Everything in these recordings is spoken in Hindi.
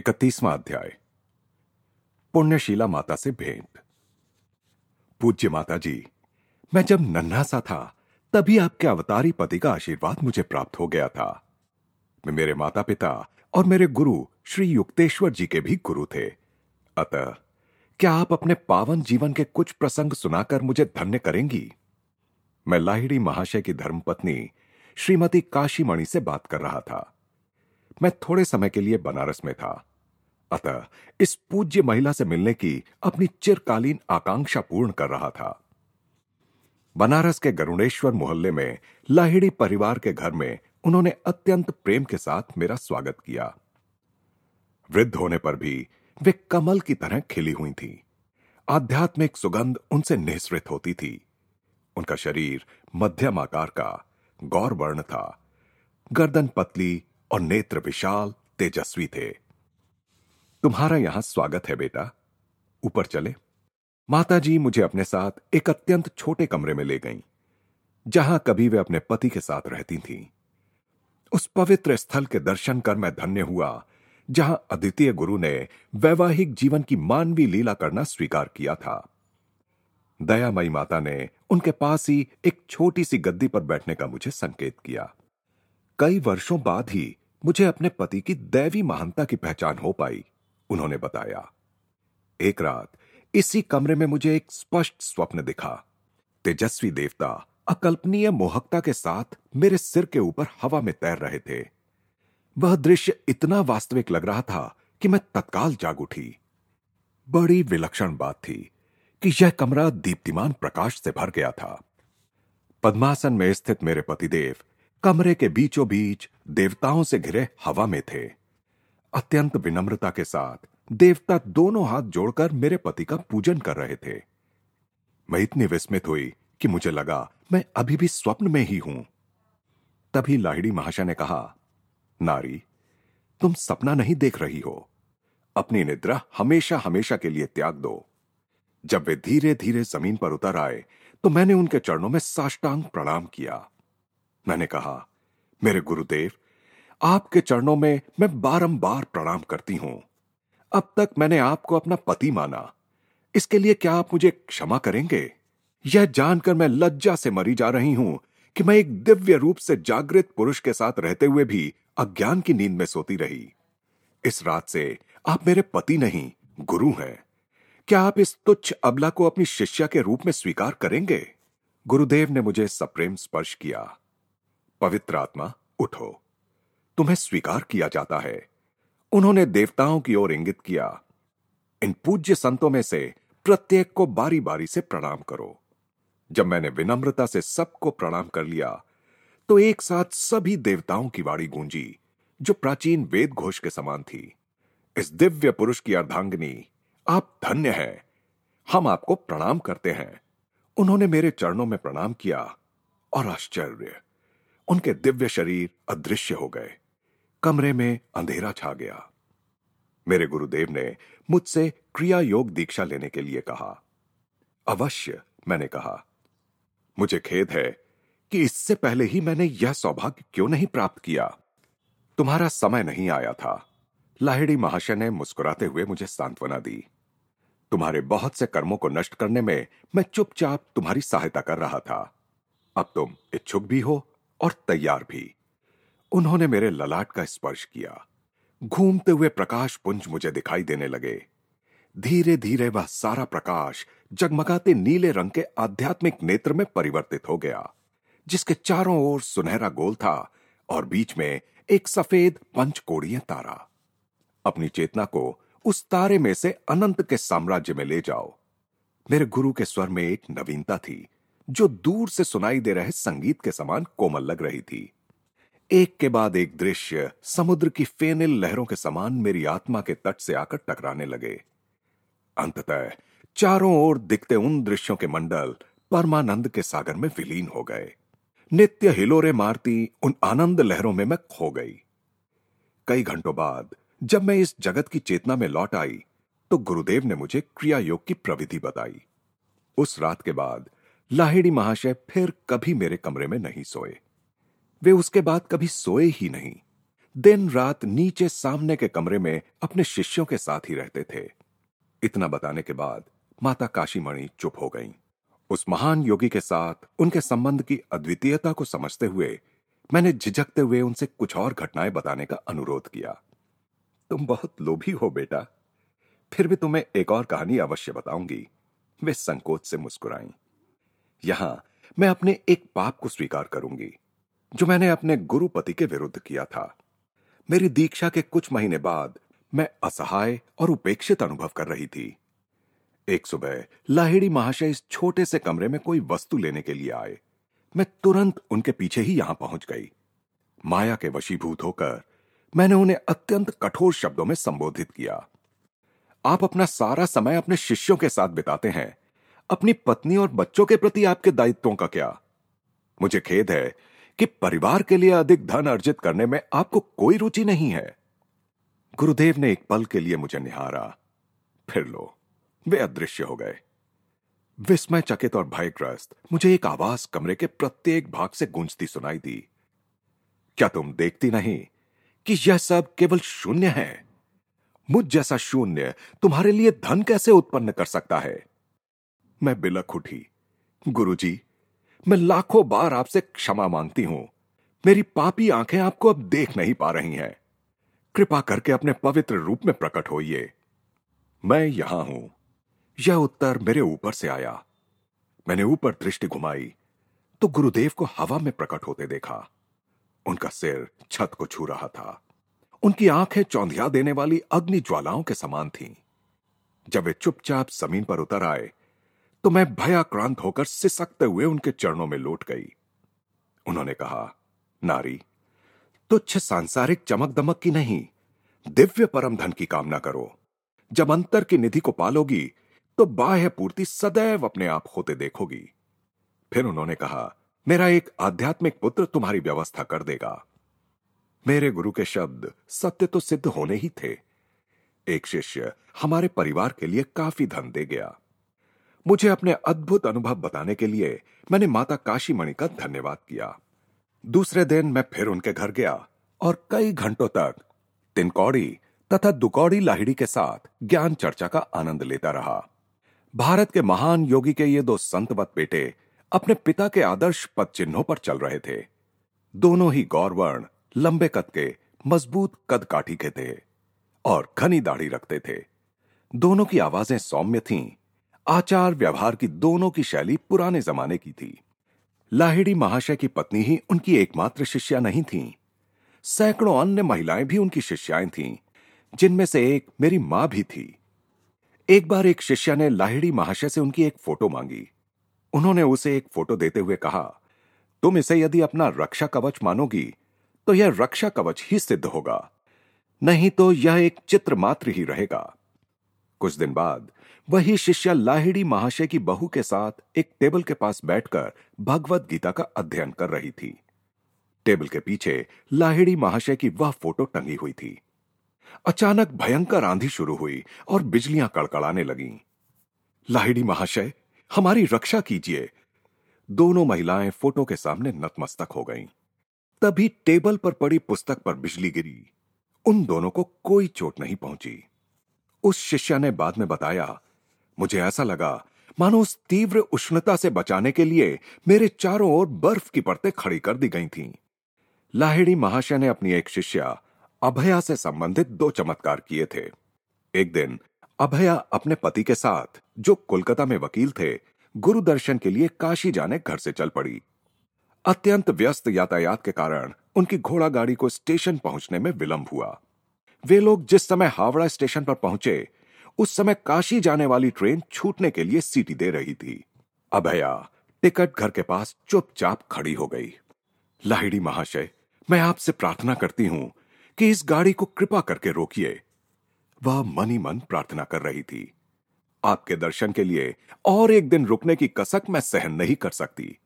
इकतीसवां अध्याय। पुण्यशीला माता से भेंट। पूज्य माता जी मैं जब नन्हा सा था, तभी आपके अवतारी पति का आशीर्वाद मुझे प्राप्त हो गया था। मैं मेरे माता पिता और मेरे गुरु श्री युक्तेश्वर जी के भी गुरु थे। अतः, क्या आप अपने पावन जीवन के कुछ प्रसंग सुनाकर मुझे धन्य करेंगी? मैं लाहिड़ी महाशय की धर्मपत्नी श्रीमती काशीमणि से बात कर रहा था। मैं थोड़े समय के लिए बनारस में था। अतः इस पूज्य महिला से मिलने की अपनी चिरकालीन आकांक्षा पूर्ण कर रहा था। बनारस के गरुणेश्वर मोहल्ले में लाहिड़ी परिवार के घर में उन्होंने अत्यंत प्रेम के साथ मेरा स्वागत किया। वृद्ध होने पर भी वे कमल की तरह खिली हुई थी। आध्यात्मिक सुगंध उनसे निःसृत होती थी। उनका शरीर मध्यम आकार का गौर वर्ण था। गर्दन पतली और नेत्र विशाल, तेजस्वी थे। तुम्हारा यहाँ स्वागत है बेटा। ऊपर चले। माताजी मुझे अपने साथ एक अत्यंत छोटे कमरे में ले गईं, जहाँ कभी वे अपने पति के साथ रहती थीं। उस पवित्र स्थल के दर्शन कर मैं धन्य हुआ जहाँ अद्वितीय गुरु ने वैवाहिक जीवन की मानवीय लीला करना स्वीकार किया था। दयामयी माता ने उनके पास ही एक छोटी सी गद्दी पर बैठने का मुझे संकेत किया। कई वर्षों बाद ही मुझे अपने पति की दैवी महानता की पहचान हो पाई। उन्होंने बताया। एक रात इसी कमरे में मुझे एक स्पष्ट स्वप्न दिखा। तेजस्वी देवता अकल्पनीय मोहकता के साथ मेरे सिर के ऊपर हवा में तैर रहे थे। वह दृश्य इतना वास्तविक लग रहा था कि मैं तत्काल जाग उठी। बड़ी विलक्षण बात थी कि यह कमरा दीप्तिमान प्रकाश से भर गया था। पद्मासन में स्थित मेरे पतिदेव कमरे के बीचों बीच देवताओं से घिरे हवा में थे। अत्यंत विनम्रता के साथ देवता दोनों हाथ जोड़कर मेरे पति का पूजन कर रहे थे। मैं इतनी विस्मित हुई कि मुझे लगा, मैं अभी भी स्वप्न में ही हूँ। तभी लाहिड़ी महाशय ने कहा, नारी, तुम सपना नहीं देख रही हो। अपनी निद्रा हमेशा हमेशा के लिए त्याग दो। जब वे धीरे धीरे ज़मीन पर उतर आए तो मैंने उनके चरणों में साष्टांग प्रणाम किया। मैंने कहा, मेरे गुरुदेव आपके चरणों में मैं बारंबार प्रणाम करती हूँ। अब तक मैंने आपको अपना पति माना। इसके लिए क्या आप मुझे क्षमा करेंगे? यह जानकर मैं लज्जा से मरी जा रही हूँ कि मैं एक दिव्य रूप से जागृत पुरुष के साथ रहते हुए भी अज्ञान की नींद में सोती रही। इस रात से आप मेरे पति नहीं, गुरु हैं। क्या आप इस तुच्छ अबला को अपनी शिष्या के रूप में स्वीकार करेंगे? गुरुदेव ने मुझे सप्रेम स्पर्श किया। पवित्र आत्मा, उठो। तुम्हें स्वीकार किया जाता है। उन्होंने देवताओं की ओर इंगित किया। इन पूज्य संतों में से प्रत्येक को बारी बारी से प्रणाम करो। जब मैंने विनम्रता से सबको प्रणाम कर लिया तो एक साथ सभी देवताओं की वाणी गूंजी, जो प्राचीन वेद घोष के समान थी। इस दिव्य पुरुष की अर्धांगिनी, आप धन्य हैं। हम आपको प्रणाम करते हैं। उन्होंने मेरे चरणों में प्रणाम किया और आश्चर्य, उनके दिव्य शरीर अदृश्य हो गए। कमरे में अंधेरा छा गया। मेरे गुरुदेव ने मुझसे क्रिया योग दीक्षा लेने के लिए कहा। अवश्य, मैंने कहा। मुझे खेद है कि इससे पहले ही मैंने यह सौभाग्य क्यों नहीं प्राप्त किया? तुम्हारा समय नहीं आया था। लाहिड़ी महाशय ने मुस्कुराते हुए मुझे सांत्वना दी। तुम्हारे बहुत से कर्मों को नष्ट करने में मैं चुपचाप तुम्हारी सहायता कर रहा था। अब तुम इच्छुक भी हो और तैयार भी। उन्होंने मेरे ललाट का स्पर्श किया। घूमते हुए प्रकाश पुंज मुझे दिखाई देने लगे। धीरे धीरे वह सारा प्रकाश जगमगाते नीले रंग के आध्यात्मिक नेत्र में परिवर्तित हो गया, जिसके चारों ओर सुनहरा गोल था और बीच में एक सफ़ेद पंचकोड़ीय तारा। अपनी चेतना को उस तारे में से अनंत के साम्राज्य में ले जाओ। मेरे गुरु के स्वर में एक नवीनता थी, जो दूर से सुनाई दे रहे संगीत के समान कोमल लग रही थी। एक के बाद एक दृश्य समुद्र की फेनिल लहरों के समान मेरी आत्मा के तट से आकर टकराने लगे। अंततः चारों ओर दिखते उन दृश्यों के मंडल परमानंद के सागर में विलीन हो गए। नित्य हिलोरे मारती उन आनंद लहरों में मैं खो गई। कई घंटों बाद जब मैं इस जगत की चेतना में लौट आई तो गुरुदेव ने मुझे क्रिया योग की प्रविधि बताई। उस रात के बाद लाहिड़ी महाशय फिर कभी मेरे कमरे में नहीं सोए। वे उसके बाद कभी सोए ही नहीं। दिन रात नीचे सामने के कमरे में अपने शिष्यों के साथ ही रहते थे। इतना बताने के बाद माता काशीमणि चुप हो गईं। उस महान योगी के साथ उनके संबंध की अद्वितीयता को समझते हुए मैंने झिझकते हुए उनसे कुछ और घटनाएँ बताने का अनुरोध किया। तुम बहुत लोभी हो बेटा। फिर भी तुम्हें एक और कहानी अवश्य बताऊँगी। वे संकोच से मुस्कुराई। यहाँ, मैं अपने एक पाप को स्वीकार करूँगी। जो मैंने अपने गुरुपति के विरुद्ध किया था। मेरी दीक्षा के कुछ महीने बाद मैं असहाय और उपेक्षित अनुभव कर रही थी। एक सुबह लाहिड़ी महाशय इस छोटे से कमरे में कोई वस्तु लेने के लिए आए। मैं तुरंत उनके पीछे ही यहाँ पहुँच गई। माया के वशीभूत होकर मैंने उन्हें अत्यंत कठोर शब्दों में संबोधित किया। आप अपना सारा समय अपने शिष्यों के साथ बिताते हैं। अपनी पत्नी और बच्चों के प्रति आपके दायित्वों का क्या? मुझे खेद है कि परिवार के लिए अधिक धन अर्जित करने में आपको कोई रुचि नहीं है। गुरुदेव ने एक पल के लिए मुझे निहारा। फिर लो, वे अदृश्य हो गए। विस्मय चकित और भयग्रस्त, मुझे एक आवाज़ कमरे के प्रत्येक भाग से गूंजती सुनाई दी। क्या तुम देखती नहीं कि यह सब केवल शून्य है? मुझ जैसा शून्य तुम्हारे लिए धन कैसे उत्पन्न कर सकता है? मैं बिलक उठी। गुरुजी मैं लाखों बार आपसे क्षमा मांगती हूँ। मेरी पापी आँखें आपको अब देख नहीं पा रही हैं। कृपा करके अपने पवित्र रूप में प्रकट होइए। मैं यहाँ हूँ। यह उत्तर मेरे ऊपर से आया। मैंने ऊपर दृष्टि घुमाई तो गुरुदेव को हवा में प्रकट होते देखा। उनका सिर छत को छू रहा था। उनकी आँखें चौंधिया देने वाली अग्नि ज्वालाओं के समान थीं। जब वे चुपचाप ज़मीन पर उतर आए तो मैं भयाक्रांत होकर सिसकते हुए उनके चरणों में लौट गई। उन्होंने कहा, नारी, तुच्छ सांसारिक चमक दमक की नहीं, दिव्य परम धन की कामना करो। जब अंतर की निधि को पालोगी तो बाह्य पूर्ति सदैव अपने आप होते देखोगी। फिर उन्होंने कहा, मेरा एक आध्यात्मिक पुत्र तुम्हारी व्यवस्था कर देगा। मेरे गुरु के शब्द सत्य तो सिद्ध होने ही थे। एक शिष्य हमारे परिवार के लिए काफ़ी धन दे गया। मुझे अपने अद्भुत अनुभव बताने के लिए मैंने माता काशी मणि का धन्यवाद किया। दूसरे दिन मैं फिर उनके घर गया और कई घंटों तक तिनकौड़ी तथा दुकौड़ी लाहिड़ी के साथ ज्ञान चर्चा का आनंद लेता रहा। भारत के महान योगी के ये दो संतवत बेटे अपने पिता के आदर्श पद चिन्हों पर चल रहे थे। दोनों ही गौरवर्ण, लंबे कद के, मज़बूत कद काठी के थे और घनी दाढ़ी रखते थे। दोनों की आवाज़ें सौम्य थीं आचार व्यवहार की दोनों की शैली पुराने जमाने की थी। लाहिड़ी महाशय की पत्नी ही उनकी एकमात्र शिष्या नहीं थी। सैकड़ों अन्य महिलाएँ भी उनकी शिष्याएँ थीं, जिनमें से एक मेरी माँ भी थी। एक बार एक शिष्या ने लाहिड़ी महाशय से उनकी एक फ़ोटो मांगी। उन्होंने उसे एक फ़ोटो देते हुए कहा, तुम इसे यदि अपना रक्षा कवच मानोगी तो यह रक्षा कवच ही सिद्ध होगा। नहीं तो यह एक चित्र मात्र ही रहेगा। कुछ दिन बाद वही शिष्या लाहिड़ी महाशय की बहू के साथ एक टेबल के पास बैठकर भगवत गीता का अध्ययन कर रही थी। टेबल के पीछे लाहिड़ी महाशय की वह फ़ोटो टंगी हुई थी। अचानक भयंकर आंधी शुरू हुई और बिजलियाँ कड़कड़ाने लगीं। लाहिड़ी महाशय, हमारी रक्षा कीजिए। दोनों महिलाएँ फ़ोटो के सामने नतमस्तक हो गईं। तभी टेबल पर पड़ी पुस्तक पर बिजली गिरी। उन दोनों को कोई चोट नहीं पहुँची। उस शिष्या ने बाद में बताया मुझे ऐसा लगा, मानो उस तीव्र उष्णता से बचाने के लिए मेरे चारों ओर बर्फ़ की परतें खड़ी कर दी गई थीं। लाहिड़ी महाशय ने अपनी एक शिष्या, अभया से संबंधित दो चमत्कार किए थे। एक दिन, अभया अपने पति के साथ, जो कोलकाता में वकील थे गुरु दर्शन के लिए काशी जाने घर से चल पड़ी। अत्यंत व्यस्त यातायात के कारण उनकी घोड़ा गाड़ी को स्टेशन पहुँचने में विलंब हुआ। वे लोग जिस समय हावड़ा स्टेशन पर पहुँचे उस समय काशी जाने वाली ट्रेन छूटने के लिए सीटी दे रही थी। अभया, टिकट घर के पास चुपचाप खड़ी हो गई। लाहिड़ी महाशय, मैं आपसे प्रार्थना करती हूँ कि इस गाड़ी को कृपा करके रोकिए। वह मनी मन प्रार्थना कर रही थी। आपके दर्शन के लिए और एक दिन रुकने की कसक मैं सहन नहीं कर सकती।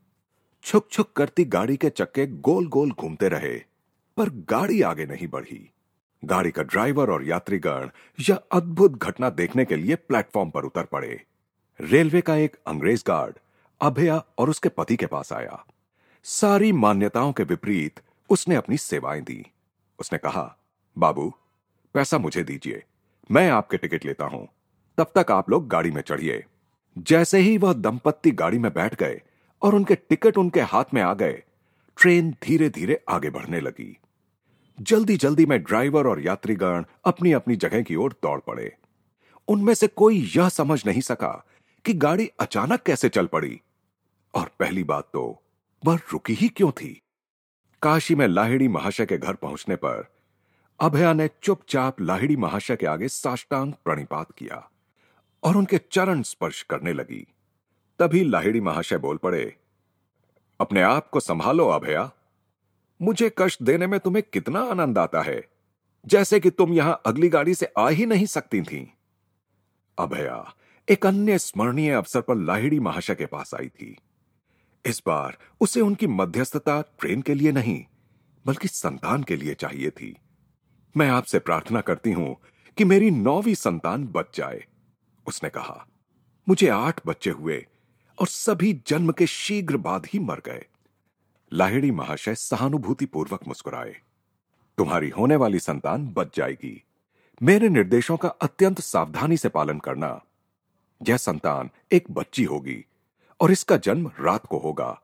छुक छुक करती गाड़ी के चक्के गोल गोल घूमते रहे, पर गाड़ी आगे नहीं बढ़ी। गाड़ी का ड्राइवर और यात्रीगण यह अद्भुत घटना देखने के लिए प्लेटफॉर्म पर उतर पड़े। रेलवे का एक अंग्रेज़ गार्ड, अभया और उसके पति के पास आया। सारी मान्यताओं के विपरीत उसने अपनी सेवाएँ दी। उसने कहा, बाबू, पैसा मुझे दीजिए, मैं आपके टिकट लेता हूँ। तब तक आप लोग गाड़ी में चढ़िए जैसे ही वह दंपत्ति गाड़ी में बैठ गए और उनके टिकट उनके हाथ में आ गए, ट्रेन धीरे धीरे आगे बढ़ने लगी। जल्दी जल्दी में ड्राइवर और यात्रीगण अपनी अपनी जगह की ओर दौड़ पड़े। उनमें से कोई यह समझ नहीं सका कि गाड़ी अचानक कैसे चल पड़ी। और पहली बात तो वह रुकी ही क्यों थी? काशी में लाहिड़ी महाशय के घर पहुँचने पर, अभया ने चुपचाप लाहिड़ी महाशय के आगे साष्टांग प्रणिपात किया और उनके चरण स्पर्श करने लगी। तभी लाहिड़ी महाशय बोल पड़े, अपने आप को संभालो अभया। मुझे कष्ट देने में तुम्हें कितना आनंद आता है। जैसे कि तुम यहाँ अगली गाड़ी से आ ही नहीं सकती थी। अभया, एक अन्य स्मरणीय अवसर पर लाहिड़ी महाशय के पास आई थी। इस बार उसे उनकी मध्यस्थता ट्रेन के लिए नहीं, बल्कि संतान के लिए चाहिए थी। मैं आपसे प्रार्थना करती हूँ कि मेरी नौवीं संतान बच जाए। उसने कहा, मुझे आठ बच्चे हुए और सभी जन्म के शीघ्र बाद ही मर गए। लाहिड़ी महाशय सहानुभूति पूर्वक मुस्कुराए। तुम्हारी होने वाली संतान बच जाएगी। मेरे निर्देशों का अत्यंत सावधानी से पालन करना। यह संतान एक बच्ची होगी और इसका जन्म रात को होगा।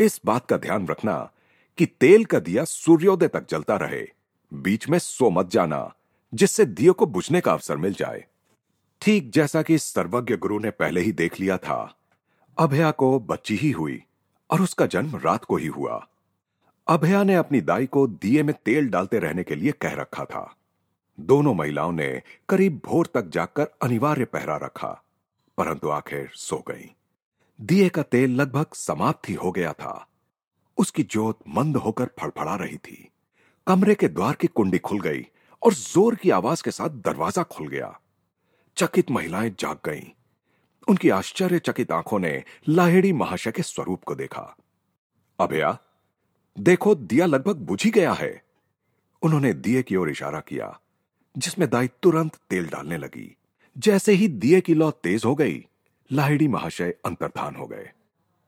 इस बात का ध्यान रखना कि तेल का दिया सूर्योदय तक जलता रहे। बीच में सो मत जाना, जिससे दियो को बुझने का अवसर मिल जाए। ठीक जैसा कि सर्वज्ञ गुरु ने पहले ही देख लिया था, अभया को बच्ची ही हुई। और उसका जन्म रात को ही हुआ। अभया ने अपनी दाई को दिए में तेल डालते रहने के लिए कह रखा था। दोनों महिलाओं ने करीब भोर तक जाकर अनिवार्य पहरा रखा, परंतु आखिर सो गई। दिए का तेल लगभग समाप्त ही हो गया था। उसकी जोत मंद होकर फड़फड़ा रही थी। कमरे के द्वार की कुंडी खुल गई और ज़ोर की आवाज़ के साथ दरवाज़ा खुल गया। चकित महिलाएँ जाग गईं। उनकी आश्चर्यचकित आँखों ने लाहिड़ी महाशय के स्वरूप को देखा। अभया, देखो, दिया लगभग बुझ ही गया है। उन्होंने दिए की ओर इशारा किया, जिसमें दाई तुरंत तेल डालने लगी। जैसे ही दिए की लौ तेज हो गई, लाहिड़ी महाशय अंतर्धान हो गए।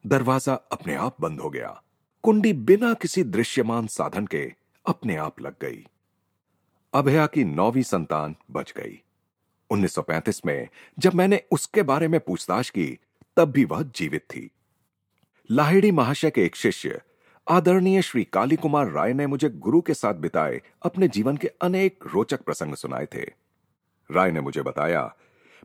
दरवाज़ा अपने आप बंद हो गया। कुंडी बिना किसी दृश्यमान साधन के अपने आप लग गई। अभया की नौवीं संतान बच गई। 1935 में, जब मैंने उसके बारे में पूछताछ की, तब भी वह जीवित थी। लाहिड़ी महाशय के एक शिष्य, आदरणीय श्री काली कुमार राय ने मुझे गुरु के साथ बिताए अपने जीवन के अनेक रोचक प्रसंग सुनाए थे। राय ने मुझे बताया,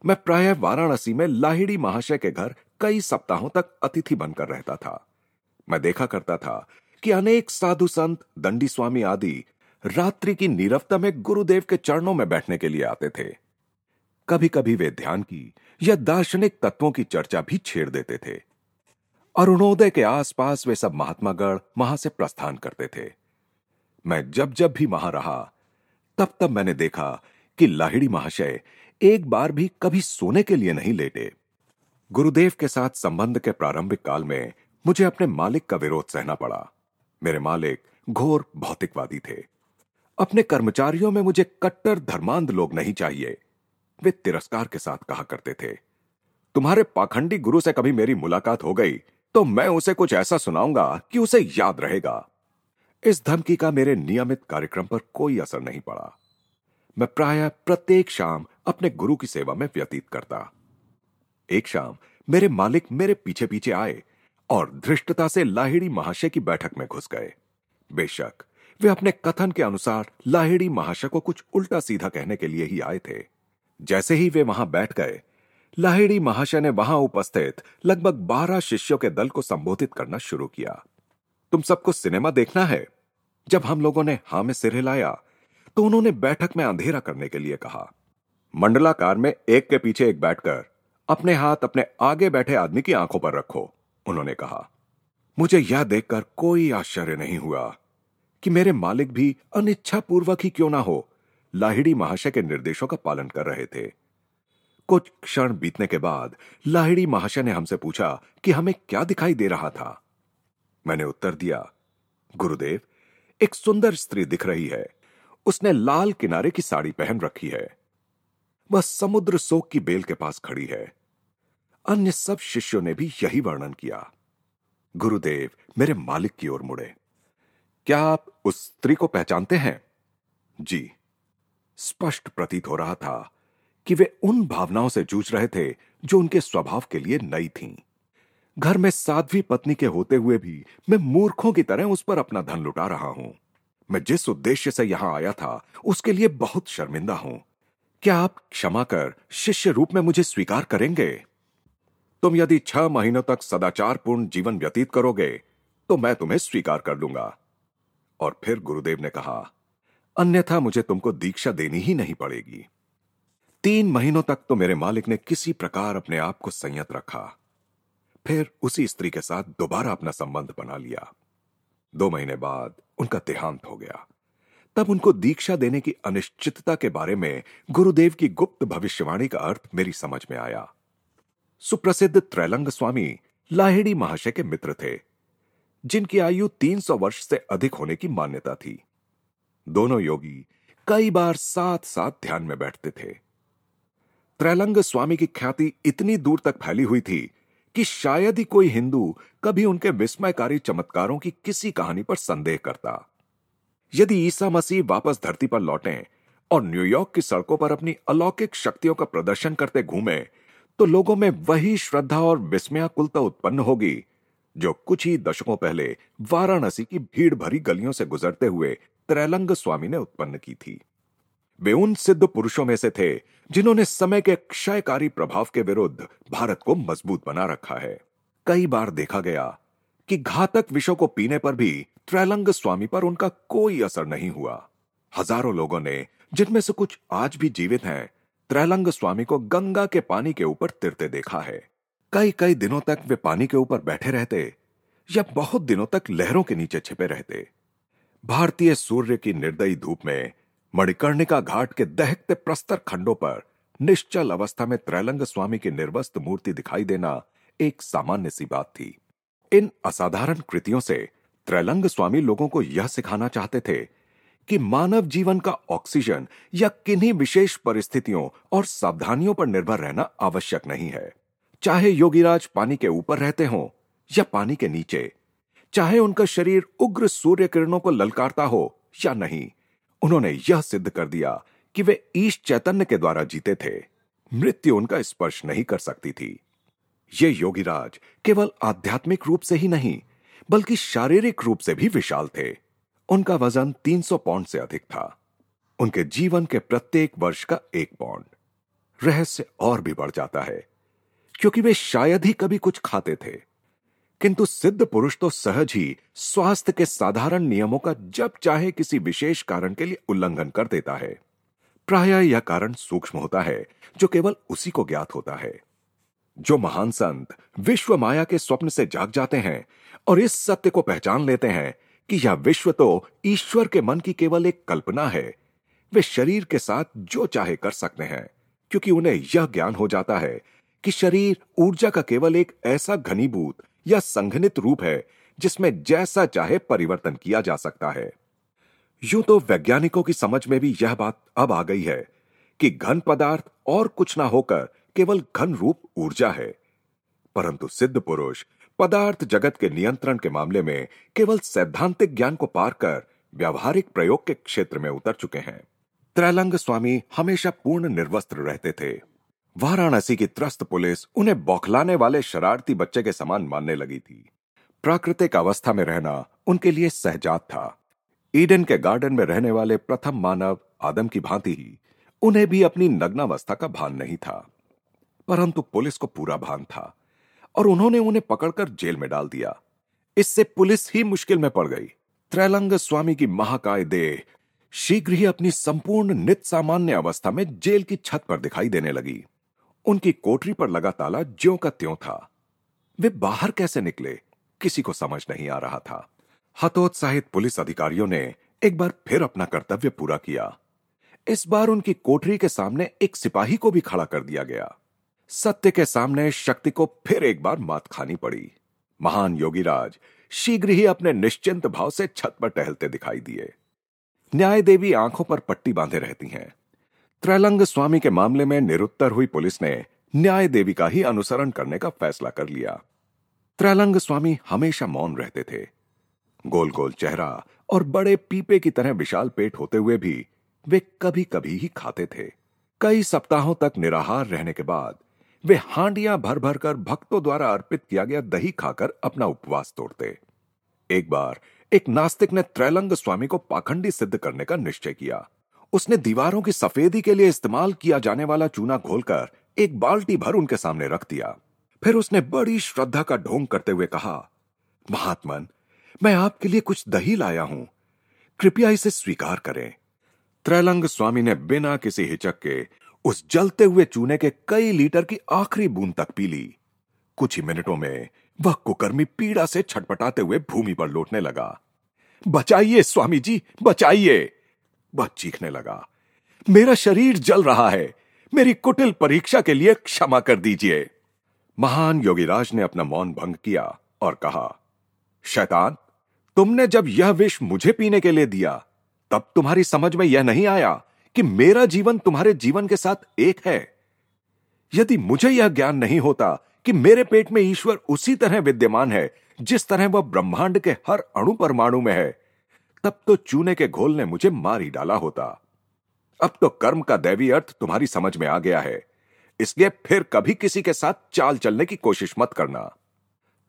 मैं प्राय वाराणसी में लाहिड़ी महाशय के घर कई सप्ताहों तक अतिथि बनकर रहता था। मैं देखा करता था कि अनेक साधु संत, दंडी स्वामी आदि रात्रि की नीरवता में गुरुदेव के चरणों में बैठने के लिए आते थे। कभी कभी वे ध्यान की या दार्शनिक तत्वों की चर्चा भी छेड़ देते थे। अरुणोदय के आसपास वे सब महात्मागढ़ वहाँ से प्रस्थान करते थे। मैं जब जब भी वहाँ रहा, तब तब मैंने देखा कि लाहिड़ी महाशय एक बार भी कभी सोने के लिए नहीं लेटे। गुरुदेव के साथ संबंध के प्रारंभिक काल में मुझे अपने मालिक का विरोध सहना पड़ा। मेरे मालिक घोर भौतिकवादी थे। अपने कर्मचारियों में मुझे कट्टर धर्मांध लोग नहीं चाहिए। वे तिरस्कार के साथ कहा करते थे, तुम्हारे पाखंडी गुरु से कभी मेरी मुलाकात हो गई तो मैं उसे कुछ ऐसा सुनाऊँगा कि उसे याद रहेगा। इस धमकी का मेरे नियमित कार्यक्रम पर कोई असर नहीं पड़ा। मैं प्राय प्रत्येक शाम अपने गुरु की सेवा में व्यतीत करता। एक शाम मेरे मालिक मेरे पीछे पीछे आए और धृष्टता से लाहिड़ी महाशय की बैठक में घुस गए। बेशक, वे अपने कथन के अनुसार लाहिड़ी महाशय को कुछ उल्टा सीधा कहने के लिए ही आए थे। जैसे ही वे वहाँ बैठ गए, लाहिड़ी महाशय ने वहाँ उपस्थित लगभग बारह शिष्यों के दल को संबोधित करना शुरू किया। तुम सबको सिनेमा देखना है? जब हम लोगों ने हा में सिर हिलाया तो उन्होंने बैठक में अंधेरा करने के लिए कहा। मंडलाकार में एक के पीछे एक बैठकर, अपने हाथ अपने आगे बैठे आदमी की आँखों पर रखो, उन्होंने कहा। मुझे यह देखकर कोई आश्चर्य नहीं हुआ कि मेरे मालिक भी अनिच्छा पूर्वक ही क्यों ना हो लाहिड़ी महाशय के निर्देशों का पालन कर रहे थे। कुछ क्षण बीतने के बाद लाहिड़ी महाशय ने हमसे पूछा कि हमें क्या दिखाई दे रहा था। मैंने उत्तर दिया, गुरुदेव, एक सुंदर स्त्री दिख रही है। उसने लाल किनारे की साड़ी पहन रखी है। वह समुद्र सोक की बेल के पास खड़ी है। अन्य सब शिष्यों ने भी यही वर्णन किया। गुरुदेव, मेरे मालिक की ओर मुड़े। क्या आप उस स्त्री को पहचानते हैं? जी स्पष्ट प्रतीत हो रहा था कि वे उन भावनाओं से जूझ रहे थे जो उनके स्वभाव के लिए नई थीं। घर में साध्वी पत्नी के होते हुए भी मैं मूर्खों की तरह उस पर अपना धन लुटा रहा हूँ। मैं जिस उद्देश्य से यहाँ आया था, उसके लिए बहुत शर्मिंदा हूँ। क्या आप क्षमा कर शिष्य रूप में मुझे स्वीकार करेंगे? तुम यदि छह महीनों तक सदाचारपूर्ण जीवन व्यतीत करोगे तो मैं तुम्हें स्वीकार कर लूँगा। और फिर गुरुदेव ने कहा अन्यथा मुझे तुमको दीक्षा देनी ही नहीं पड़ेगी। तीन महीनों तक तो मेरे मालिक ने किसी प्रकार अपने आप को संयत रखा। फिर उसी स्त्री के साथ दोबारा अपना संबंध बना लिया। दो महीने बाद उनका देहांत हो गया। तब उनको दीक्षा देने की अनिश्चितता के बारे में गुरुदेव की गुप्त भविष्यवाणी का अर्थ मेरी समझ में आया। सुप्रसिद्ध त्रैलंग स्वामी लाहिड़ी महाशय के मित्र थे, जिनकी आयु 300 वर्ष से अधिक होने की मान्यता थी। दोनों योगी कई बार साथ साथ ध्यान में बैठते थे। त्रैलंग स्वामी की ख्याति इतनी दूर तक फैली हुई थी कि शायद ही कोई हिंदू कभी उनके विस्मयकारी चमत्कारों की किसी कहानी पर संदेह करता। यदि ईसा मसीह वापस धरती पर लौटे और न्यूयॉर्क की सड़कों पर अपनी अलौकिक शक्तियों का प्रदर्शन करते घूमे तो लोगों में वही श्रद्धा और विस्मयाकुलता उत्पन्न होगी जो कुछ ही दशकों पहले वाराणसी की भीड़ भरी गलियों से गुजरते हुए त्रैलंग स्वामी ने उत्पन्न की थी। वे उन सिद्ध पुरुषों में से थे जिन्होंने समय के क्षयकारी प्रभाव के विरुद्ध भारत को मज़बूत बना रखा है। कई बार देखा गया कि घातक विषयों को पीने पर भी त्रैलंग स्वामी पर उनका कोई असर नहीं हुआ। हज़ारों लोगों ने, जिनमें से कुछ आज भी जीवित हैं त्रैलंग स्वामी को गंगा के पानी के ऊपर तिरते देखा है। कई कई दिनों तक वे पानी के ऊपर बैठे रहते या बहुत दिनों तक लहरों के नीचे छिपे रहते। भारतीय सूर्य की निर्दयी धूप में मणिकर्णिका घाट के दहकते प्रस्तर खंडों पर निश्चल अवस्था में त्रैलंग स्वामी की निर्वस्त मूर्ति दिखाई देना एक सामान्य सी बात थी। इन असाधारण कृतियों से त्रैलंग स्वामी लोगों को यह सिखाना चाहते थे कि मानव जीवन का ऑक्सीजन या किन्हीं विशेष परिस्थितियों और सावधानियों पर निर्भर रहना आवश्यक नहीं है। चाहे योगीराज पानी के ऊपर रहते हों या पानी के नीचे, चाहे उनका शरीर उग्र सूर्य किरणों को ललकारता हो या नहीं, उन्होंने यह सिद्ध कर दिया कि वे ईश चैतन्य के द्वारा जीते थे। मृत्यु उनका स्पर्श नहीं कर सकती थी। ये योगीराज केवल आध्यात्मिक रूप से ही नहीं, बल्कि शारीरिक रूप से भी विशाल थे। उनका वज़न 300 पौंड से अधिक था। उनके जीवन के प्रत्येक वर्ष का एक पौंड। रहस्य और भी बढ़ जाता है। क्योंकि वे शायद ही कभी कुछ खाते थे। किंतु सिद्ध पुरुष तो सहज ही स्वास्थ्य के साधारण नियमों का जब चाहे किसी विशेष कारण के लिए उल्लंघन कर देता है। प्राय यह कारण सूक्ष्म होता है, जो केवल उसी को ज्ञात होता है। जो महान संत विश्व माया के स्वप्न से जाग जाते हैं और इस सत्य को पहचान लेते हैं कि यह विश्व तो ईश्वर के मन की केवल एक कल्पना है, वे शरीर के साथ जो चाहे कर सकते हैं, क्योंकि उन्हें यह ज्ञान हो जाता है कि शरीर ऊर्जा का केवल एक ऐसा घनीभूत या संघनित रूप है, जिसमें जैसा चाहे परिवर्तन किया जा सकता है। यूँ तो वैज्ञानिकों की समझ में भी यह बात अब आ गई है कि घन पदार्थ और कुछ ना होकर केवल घन रूप ऊर्जा है। परंतु सिद्ध पुरुष पदार्थ जगत के नियंत्रण के मामले में केवल सैद्धांतिक ज्ञान को पार कर व्यावहारिक प्रयोग के क्षेत्र में उतर चुके हैं। त्रैलंग स्वामी हमेशा पूर्ण निर्वस्त्र रहते थे। वाराणसी की त्रस्त पुलिस उन्हें बौखलाने वाले शरारती बच्चे के समान मानने लगी थी। प्राकृतिक अवस्था में रहना उनके लिए सहजात था। ईडन के गार्डन में रहने वाले प्रथम मानव आदम की भांति ही उन्हें भी अपनी नग्नावस्था का भान नहीं था। परंतु पुलिस को पूरा भान था और उन्होंने उन्हें पकड़कर जेल में डाल दिया। इससे पुलिस ही मुश्किल में पड़ गई। त्रैलंग स्वामी की महाकाय देह शीघ्र ही अपनी संपूर्ण नित सामान्य अवस्था में जेल की छत पर दिखाई देने लगी। उनकी कोठरी पर लगा ताला ज्यो का त्यों था। वे बाहर कैसे निकले, किसी को समझ नहीं आ रहा था। हतोत्साहित पुलिस अधिकारियों ने एक बार फिर अपना कर्तव्य पूरा किया। इस बार उनकी कोठरी के सामने एक सिपाही को भी खड़ा कर दिया गया। सत्य के सामने शक्ति को फिर एक बार मात खानी पड़ी। महान योगीराज शीघ्र ही अपने निश्चिंत भाव से छत पर टहलते दिखाई दिए। न्याय देवी आँखों पर पट्टी बांधे रहती हैं। त्रैलंग स्वामी के मामले में निरुत्तर हुई पुलिस ने न्याय देवी का ही अनुसरण करने का फैसला कर लिया। त्रैलंग स्वामी हमेशा मौन रहते थे। गोल गोल चेहरा और बड़े पीपे की तरह विशाल पेट होते हुए भी वे कभी कभी ही खाते थे। कई सप्ताहों तक निराहार रहने के बाद वे हांडियाँ भर भर कर भक्तों द्वारा अर्पित किया गया दही खाकर अपना उपवास तोड़ते। एक बार एक नास्तिक ने त्रैलंग स्वामी को पाखंडी सिद्ध करने का निश्चय किया। उसने दीवारों की सफेदी के लिए इस्तेमाल किया जाने वाला चूना घोलकर एक बाल्टी भर उनके सामने रख दिया। फिर उसने बड़ी श्रद्धा का ढोंग करते हुए कहा, महात्मन, मैं आपके लिए कुछ दही लाया हूँ। कृपया इसे स्वीकार करें। त्रैलंग स्वामी ने बिना किसी हिचक के उस जलते हुए चूने के कई लीटर की आखिरी बूंद तक पी ली। कुछ ही मिनटों में वह कुकर्मी पीड़ा से छटपटाते हुए भूमि पर लौटने लगा। बचाइए, स्वामी जी, बचाइए! वह चीखने लगा। मेरा शरीर जल रहा है। मेरी कुटिल परीक्षा के लिए क्षमा कर दीजिए। महान योगीराज ने अपना मौन भंग किया और कहा, शैतान, तुमने जब यह विष मुझे पीने के लिए दिया, तब तुम्हारी समझ में यह नहीं आया कि मेरा जीवन तुम्हारे जीवन के साथ एक है। यदि मुझे यह ज्ञान नहीं होता कि मेरे पेट में ईश्वर उसी तरह विद्यमान है, जिस तरह वह ब्रह्मांड के हर अणु परमाणु में है तब तो चूने के घोल ने मुझे मार ही डाला होता। अब तो कर्म का दैवी अर्थ तुम्हारी समझ में आ गया है। इसलिए फिर कभी किसी के साथ चाल चलने की कोशिश मत करना।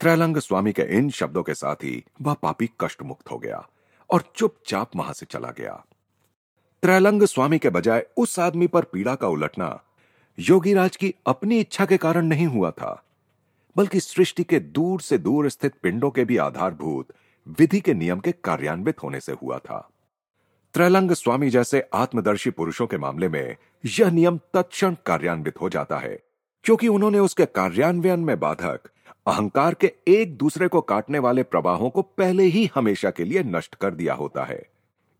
त्रैलंग स्वामी के इन शब्दों के साथ ही वह पापी कष्ट मुक्त हो गया और चुपचाप वहाँ से चला गया। त्रैलंग स्वामी के बजाय उस आदमी पर पीड़ा का उलटना योगीराज की अपनी इच्छा के कारण नहीं हुआ था, बल्कि सृष्टि के दूर से दूर स्थित पिंडों के भी आधारभूत विधि के नियम के कार्यान्वित होने से हुआ था। त्रैलंग स्वामी जैसे आत्मदर्शी पुरुषों के मामले में यह नियम तत्क्षण कार्यान्वित हो जाता है, क्योंकि उन्होंने उसके कार्यान्वयन में बाधक, अहंकार के एक दूसरे को काटने वाले प्रवाहों को पहले ही हमेशा के लिए नष्ट कर दिया होता है।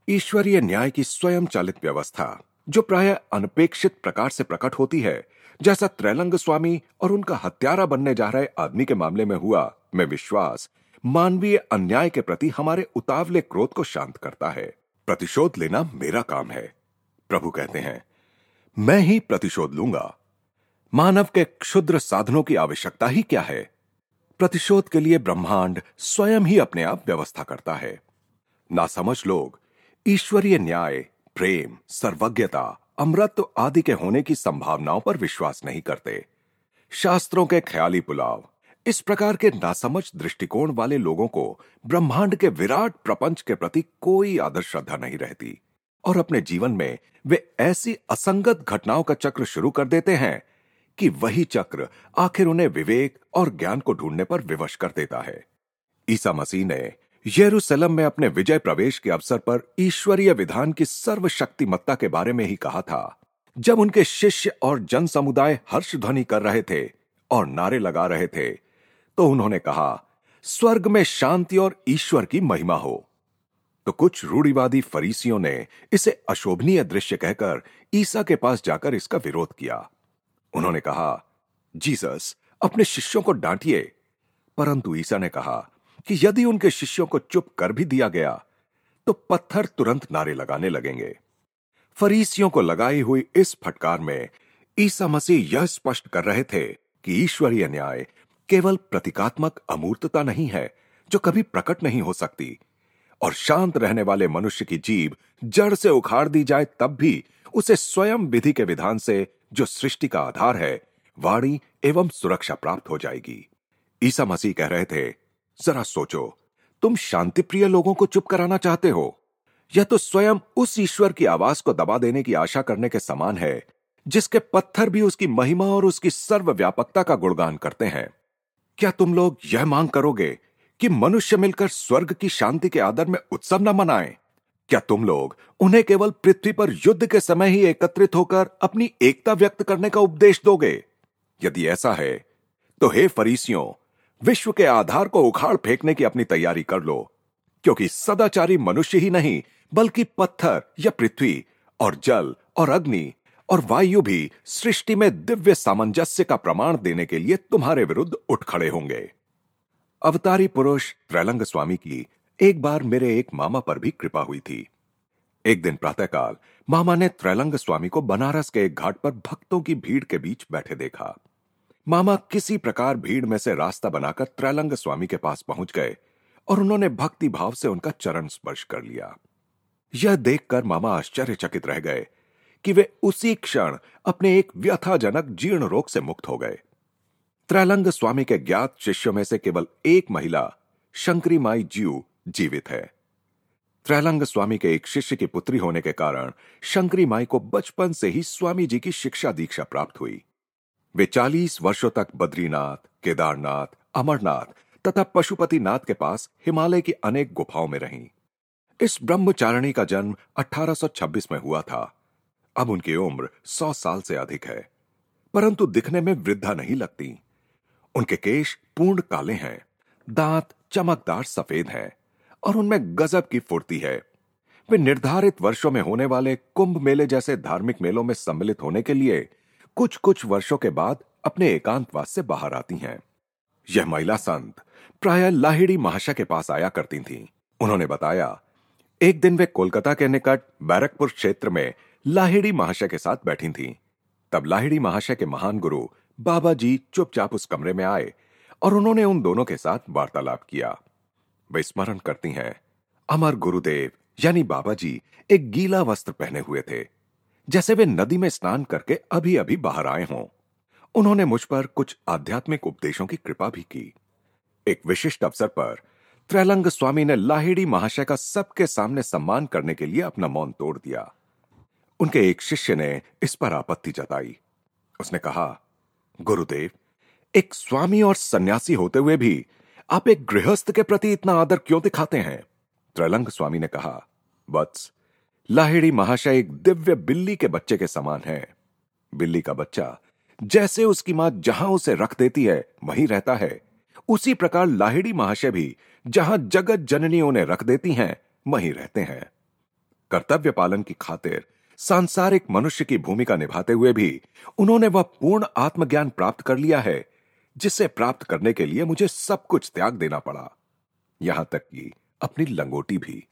ईश्वरीय न्याय की स्वयं चालित व्यवस्था, जो प्राय अनपेक्षित प्रकार से प्रकट होती है, जैसा त्रैलंग स्वामी और उनका हत्यारा बनने जा रहे आदमी के मामले में हुआ, में विश्वास मानवीय अन्याय के प्रति हमारे उतावले क्रोध को शांत करता है। प्रतिशोध लेना मेरा काम है। प्रभु कहते हैं, मैं ही प्रतिशोध लूँगा। मानव के क्षुद्र साधनों की आवश्यकता ही क्या है? प्रतिशोध के लिए ब्रह्मांड स्वयं ही अपने आप व्यवस्था करता है। ना समझ लोग, ईश्वरीय न्याय, प्रेम, सर्वज्ञता, अमृत आदि के होने की संभावनाओं पर विश्वास नहीं करते। शास्त्रों के ख्याली पुलाव इस प्रकार के नासमझ दृष्टिकोण वाले लोगों को ब्रह्मांड के विराट प्रपंच के प्रति कोई आदर श्रद्धा नहीं रहती। और अपने जीवन में वे ऐसी असंगत घटनाओं का चक्र शुरू कर देते हैं कि वही चक्र आखिर उन्हें विवेक और ज्ञान को ढूँढने पर विवश कर देता है। ईसा मसीह ने यरूशलेम में अपने विजय प्रवेश के अवसर पर ईश्वरीय विधान की सर्वशक्तिमत्ता के बारे में ही कहा था, जब उनके शिष्य और जन समुदाय हर्ष ध्वनि कर रहे थे और नारे लगा रहे थे। तो उन्होंने कहा, स्वर्ग में शांति और ईश्वर की महिमा हो। तो कुछ रूढ़िवादी फरीसियों ने इसे अशोभनीय दृश्य कहकर ईसा के पास जाकर इसका विरोध किया। उन्होंने कहा, जीसस, अपने शिष्यों को डांटिए। परंतु ईसा ने कहा कि यदि उनके शिष्यों को चुप कर भी दिया गया तो पत्थर तुरंत नारे लगाने लगेंगे। फरीसियों को लगाई हुई इस फटकार में ईसा मसीह यह स्पष्ट कर रहे थे कि ईश्वरीय न्याय केवल प्रतीकात्मक अमूर्तता नहीं है, जो कभी प्रकट नहीं हो सकती। और शांत रहने वाले मनुष्य की जीव जड़ से उखाड़ दी जाए तब भी उसे स्वयं विधि के विधान से जो सृष्टि का आधार है, वाणी एवं सुरक्षा प्राप्त हो जाएगी। ईसा मसीह कह रहे थे, जरा सोचो, तुम शांति प्रिय लोगों को चुप कराना चाहते हो? यह तो स्वयं उस ईश्वर की आवाज़ को दबा देने की आशा करने के समान है, जिसके पत्थर भी उसकी महिमा और उसकी सर्वव्यापकता का गुणगान करते हैं? क्या तुम लोग यह मांग करोगे कि मनुष्य मिलकर स्वर्ग की शांति के आदर में उत्सव न मनाएँ? क्या तुम लोग उन्हें केवल पृथ्वी पर युद्ध के समय ही एकत्रित होकर अपनी एकता व्यक्त करने का उपदेश दोगे यदि ऐसा है तो हे फरीसियों, विश्व के आधार को उखाड़ फेंकने की अपनी तैयारी कर लो, क्योंकि सदाचारी मनुष्य ही नहीं, बल्कि पत्थर या पृथ्वी और जल और अग्नि और वायु भी सृष्टि में दिव्य सामंजस्य का प्रमाण देने के लिए तुम्हारे विरुद्ध उठ खड़े होंगे। अवतारी पुरुष त्रैलंग स्वामी की एक बार मेरे एक मामा पर भी कृपा हुई थी। एक दिन प्रातःकाल मामा ने त्रैलंग स्वामी को बनारस के एक घाट पर भक्तों की भीड़ के बीच बैठे देखा। मामा किसी प्रकार भीड़ में से रास्ता बनाकर त्रैलंग स्वामी के पास पहुँच गए और उन्होंने भक्ति भाव से उनका चरण स्पर्श कर लिया। यह देखकर मामा आश्चर्यचकित रह गए कि वे उसी क्षण अपने एक व्यथाजनक जीर्ण रोग से मुक्त हो गए। त्रैलंग स्वामी के ज्ञात शिष्यों में से केवल एक महिला शंकरी माई जीव जीवित है। त्रैलंग स्वामी के एक शिष्य की पुत्री होने के कारण शंकरी माई को बचपन से ही स्वामी जी की शिक्षा दीक्षा प्राप्त हुई। वे चालीस वर्षों तक बद्रीनाथ, केदारनाथ, अमरनाथ तथा पशुपतिनाथ के पास हिमालय की अनेक गुफाओं में रहीं। इस ब्रह्मचारिणी का जन्म 1826 में हुआ था। अब उनकी उम्र सौ साल से अधिक है, परंतु दिखने में वृद्धा नहीं लगती। उनके केश पूर्ण काले हैं, दांत चमकदार सफ़ेद हैं, और उनमें गजब की फुर्ती है। वे निर्धारित वर्षों में होने वाले कुंभ मेले जैसे धार्मिक मेलों में सम्मिलित होने के लिए कुछ कुछ वर्षों के बाद अपने एकांतवास से बाहर आती हैं। यह महिला संत प्राय लाहिड़ी महाशय के पास आया करती थीं। उन्होंने बताया, एक दिन वे कोलकाता के निकट बैरकपुर क्षेत्र में लाहिड़ी महाशय के साथ बैठी थीं। तब लाहिड़ी महाशय के महान गुरु बाबा जी चुपचाप उस कमरे में आए और उन्होंने उन दोनों के साथ वार्तालाप किया। वे स्मरण करती हैं, अमर गुरुदेव, यानी बाबा जी, एक गीला वस्त्र पहने हुए थे, जैसे वे नदी में स्नान करके अभी अभी बाहर आए हों। उन्होंने मुझ पर कुछ आध्यात्मिक उपदेशों की कृपा भी की। एक विशिष्ट अवसर पर त्रैलंग स्वामी ने लाहिड़ी महाशय का सबके सामने सम्मान करने के लिए अपना मौन तोड़ दिया। उनके एक शिष्य ने इस पर आपत्ति जताई। उसने कहा, गुरुदेव, एक स्वामी और सन्यासी होते हुए भी आप एक गृहस्थ के प्रति इतना आदर क्यों दिखाते हैं? त्रैलंग स्वामी ने कहा वत्स लाहिड़ी महाशय एक दिव्य बिल्ली के बच्चे के समान है। बिल्ली का बच्चा जैसे उसकी माँ जहाँ उसे रख देती है, वहीं रहता है। उसी प्रकार लाहिड़ी महाशय भी जहाँ जगत जननी उन्हें रख देती हैं, वहीं रहते हैं। कर्तव्य पालन की खातिर सांसारिक मनुष्य की भूमिका निभाते हुए भी उन्होंने वह पूर्ण आत्मज्ञान प्राप्त कर लिया है जिसे प्राप्त करने के लिए मुझे सब कुछ त्याग देना पड़ा। यहाँ तक कि अपनी लंगोटी भी।